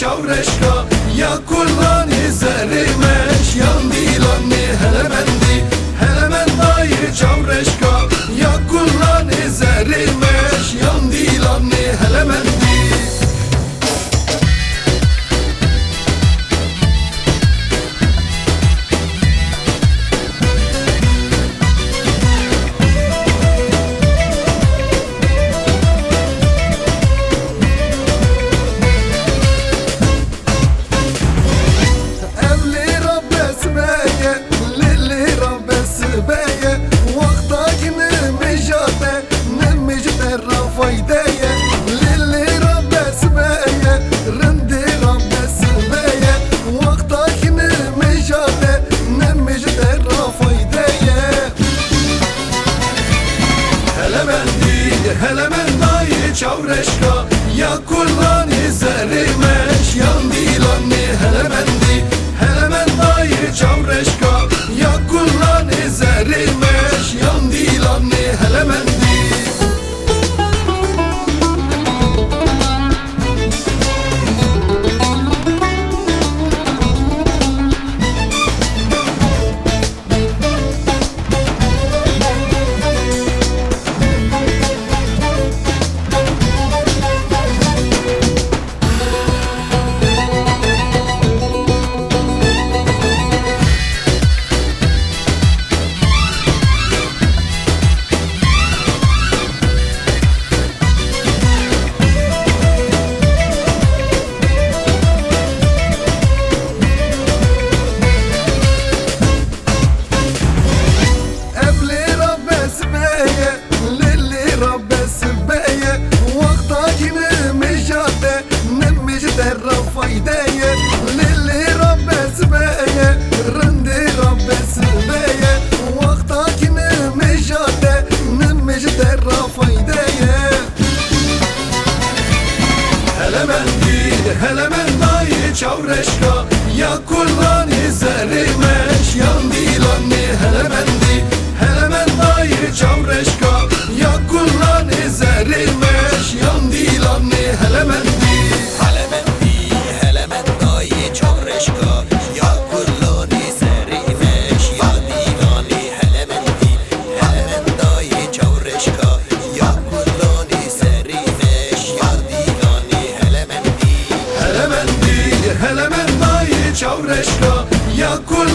çavreşka. beye Lili rabesi beye Vakta yine mecade Ne mecde rafaydeye beye Rindi beye Vakta yine mecade Ne mecde rafaydeye Hele ben değil hele çavreşka Ya kul üzeri haydeye Lilli Rabbes beye Rindi Rabbes beye. Vaktakini mejade Nin mejde rafaydeye Hele men değil hele men dayı çavreşka Ya kul mreška Jako